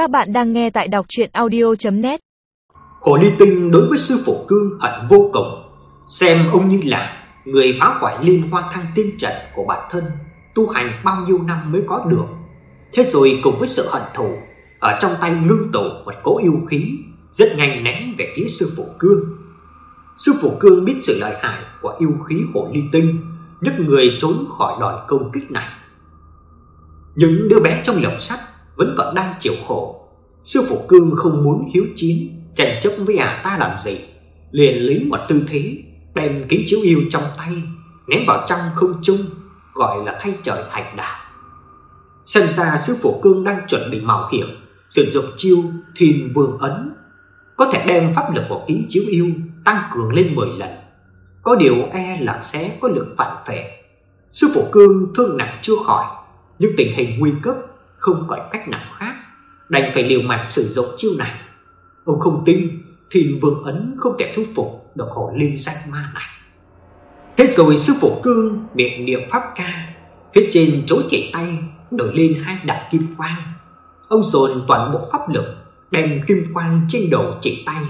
Các bạn đang nghe tại đọc chuyện audio.net Hồ Ly Tinh đối với sư phụ cương hận vô cùng. Xem ông như là người phá hoại liên hoa thăng tiên trận của bản thân, Tu hành bao nhiêu năm mới có được. Thế rồi cùng với sự hận thù, Ở trong tay ngưng tụ một cỗ yêu khí, Rất nhanh ném về phía sư phụ cương. Sư phụ cương biết sự lợi hại của yêu khí Hồ Ly Tinh đức người trốn khỏi đòn công kích này. Những đứa bé trong lồng sắt vẫn còn đang chịu khổ. Sư phụ Cương không muốn hiếu chiến, tranh chấp với ả ta làm gì, liền lấy một tư thế đem kính chiếu yêu trong tay ném vào trong không trung, gọi là thay trời hành đạo. Xem ra sư phụ Cương đang chuẩn bị mạo hiểm, sử dụng chiêu Thiên Vương ấn, có thể đem pháp lực của kính chiếu yêu tăng cường lên 10 lần. Có điều e là sẽ có lực phản phệ. Sư phụ Cương thương nặng chưa khỏi, nhưng tình hình nguy cấp không còn cách nào khác, đành phải liều mạng sử dụng chiêu này. Ông không tin Thiên Vương ấn không thể thu phục được hồ ly danh ma này. Thế rồi sư phụ Cương miệng niệm pháp ca, phía trên chỗ chỉ tay nổi lên hai đạo kim quang. Ông dồn toàn bộ pháp lực đem kim quang trên đầu chỉ tay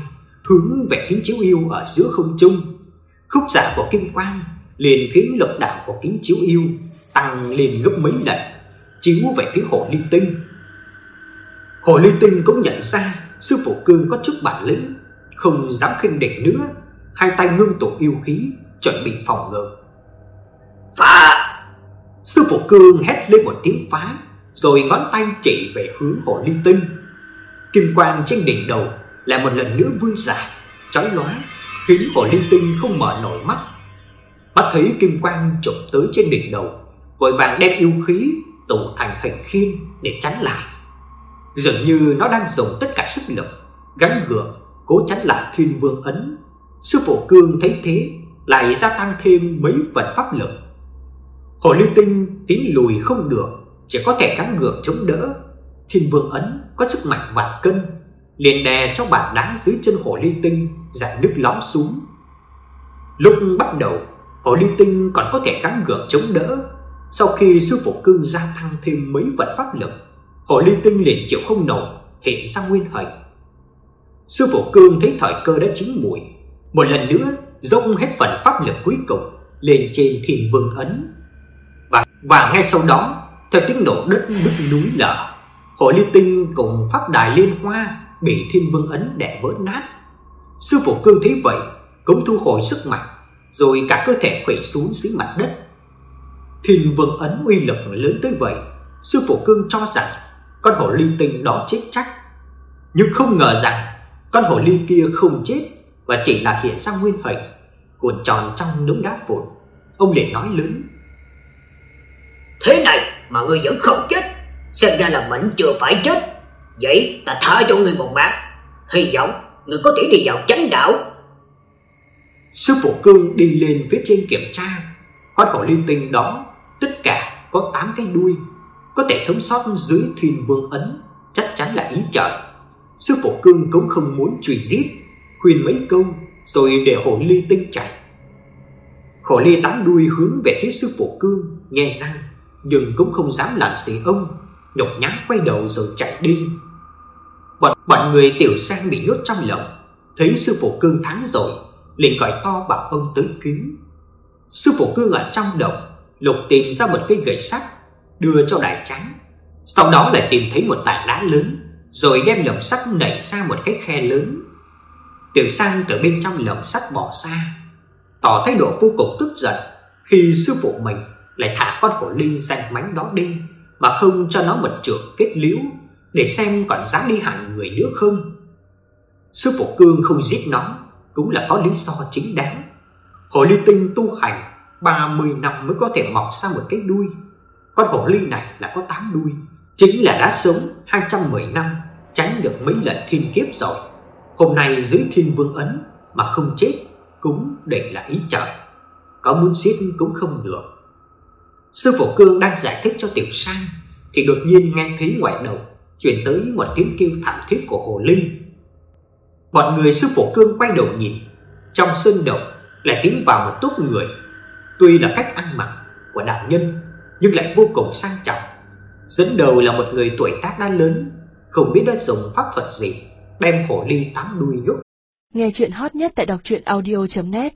hướng về kính chiếu yêu ở giữa không trung. Khúc xạ của kim quang liền khiến lực đạo của kính chiếu yêu tăng lên gấp mấy lần chiếu về phía hồ ly tinh. Hồ ly tinh cũng nhận ra sư phụ cương có chút bản lĩnh, không dám khinh địch nữa, hai tay ngưng tụ yêu khí, chuẩn bị phòng ngự. Phá! Sư phụ cương hét lên một tiếng phá, rồi ngón tay chỉ về hướng hồ ly tinh. Kim quang trên đỉnh đầu lại một lần nữa vươn dài, chói lóa, khiến hồ ly tinh không mở nổi mắt. Bắt thấy kim quang chụp tới trên đỉnh đầu, vội vàng đem yêu khí tụ thành hình khiên để chắn lại. Dường như nó đang dùng tất cả sức lực gắn gượng cố chắn lại Thiên Vương ấn. Sư phụ Cương thấy thế, lại gia tăng thêm mấy phần pháp lực. Hồ Ly Tinh tiến lùi không được, chỉ có thể gắng gượng chống đỡ. Thiên Vương ấn có sức mạnh vạn cân, liền đè cho bản đá dưới chân Hồ Ly Tinh dạn nước lõm xuống. Lúc bắt đầu, Hồ Ly Tinh còn có thể gắng gượng chống đỡ, sau khi sư phụ cương gia tăng thêm mấy vật pháp lực, Hồ Ly Tinh liền chịu không nổi, hiện ra nguyên hình. Sư phụ cương thấy thời cơ đã chín muồi, một lần nữa dốc hết phần pháp lực cuối cùng lên trên Thiên Vương ấn. Và và ngay sau đó, theo tiếng nổ đất nứt núi lở, Hồ Ly Tinh cùng pháp đài liên hoa bị Thiên Vương ấn đè vỡ nát. Sư phụ cương thấy vậy, cũng thu hồi sức mạnh, rồi cả cơ thể khuỵu xuống dưới mặt đất Thiên Vương ấn uy lực lớn tới vậy, sư phụ cương cho rằng con hồ ly tinh đó chết chắc. Nhưng không ngờ rằng con hồ ly kia không chết và chỉ là hiện ra nguyên hình, cuộn tròn trong đống đá vụn. Ông liền nói lớn: "Thế này mà ngươi vẫn không chết, xem ra là mệnh chưa phải chết. Vậy ta tha cho ngươi một mạng, hy vọng ngươi có thể đi vào chánh đạo." Sư phụ cương đi lên phía trên kiểm tra, con hồ ly tinh đó có 8 cái đuôi, có thể sống sót dưới Thiên Vương ấn, chắc chắn là ý trời. Sư phụ Cương cũng không muốn truy giết, khuyên mấy câu rồi để hồ ly tinh chạy. Hồ ly tám đuôi hướng về phía sư phụ Cương, nghe răng, nhưng cũng không dám làm gì ông, nhục nhã quay đầu rồi chạy đi. Bọn bọn người tiểu sang bị nhốt trong lồng, thấy sư phụ Cương thắng rồi, liền gọi to bảo ông tới cứu. Sư phụ Cương ở trong động Lục tìm ra một cây gậy sắt đưa cho đại trắng. Sau đó lại tìm thấy một tảng đá lớn, rồi đem lồng sắt nảy ra một cái khe lớn. Tiểu Sang từ bên trong lồng sắt bỏ ra, tỏ thái độ vô cùng tức giận khi sư phụ mình lại thả con hổ ly danh mánh đó đi mà không cho nó một trường kết liễu để xem còn dám đi hại người nữa không. Sư phụ Cương không giết nó cũng là có lý do chính đáng. Hồ ly tinh tu hành 30 năm mới có thể mọc ra một cái đuôi. Con hổ ly này là có 8 đuôi, chính là đã sống 210 năm, tránh được mấy lần thiên kiếp rồi. Hôm nay dưới Thiên Vương ấn mà không chết cũng để là ý trời. Có muốn giết cũng không được. Sư phụ Cương đang giải thích cho Tiểu Sang thì đột nhiên nghe thấy ngoài đầu truyền tới một tiếng kêu thảm thiết của hồ ly. Bọn người sư phụ Cương quay đầu nhìn, trong sân động lại tiến vào một túp người Tuy là cách ăn mặc của đạo nhân nhưng lại vô cùng sang trọng. Dẫn đầu là một người tuổi tác đã lớn, không biết đã dùng pháp thuật gì đem hồ ly tám đuôi nhốt. Nghe chuyện hot nhất tại đọc truyện audio.net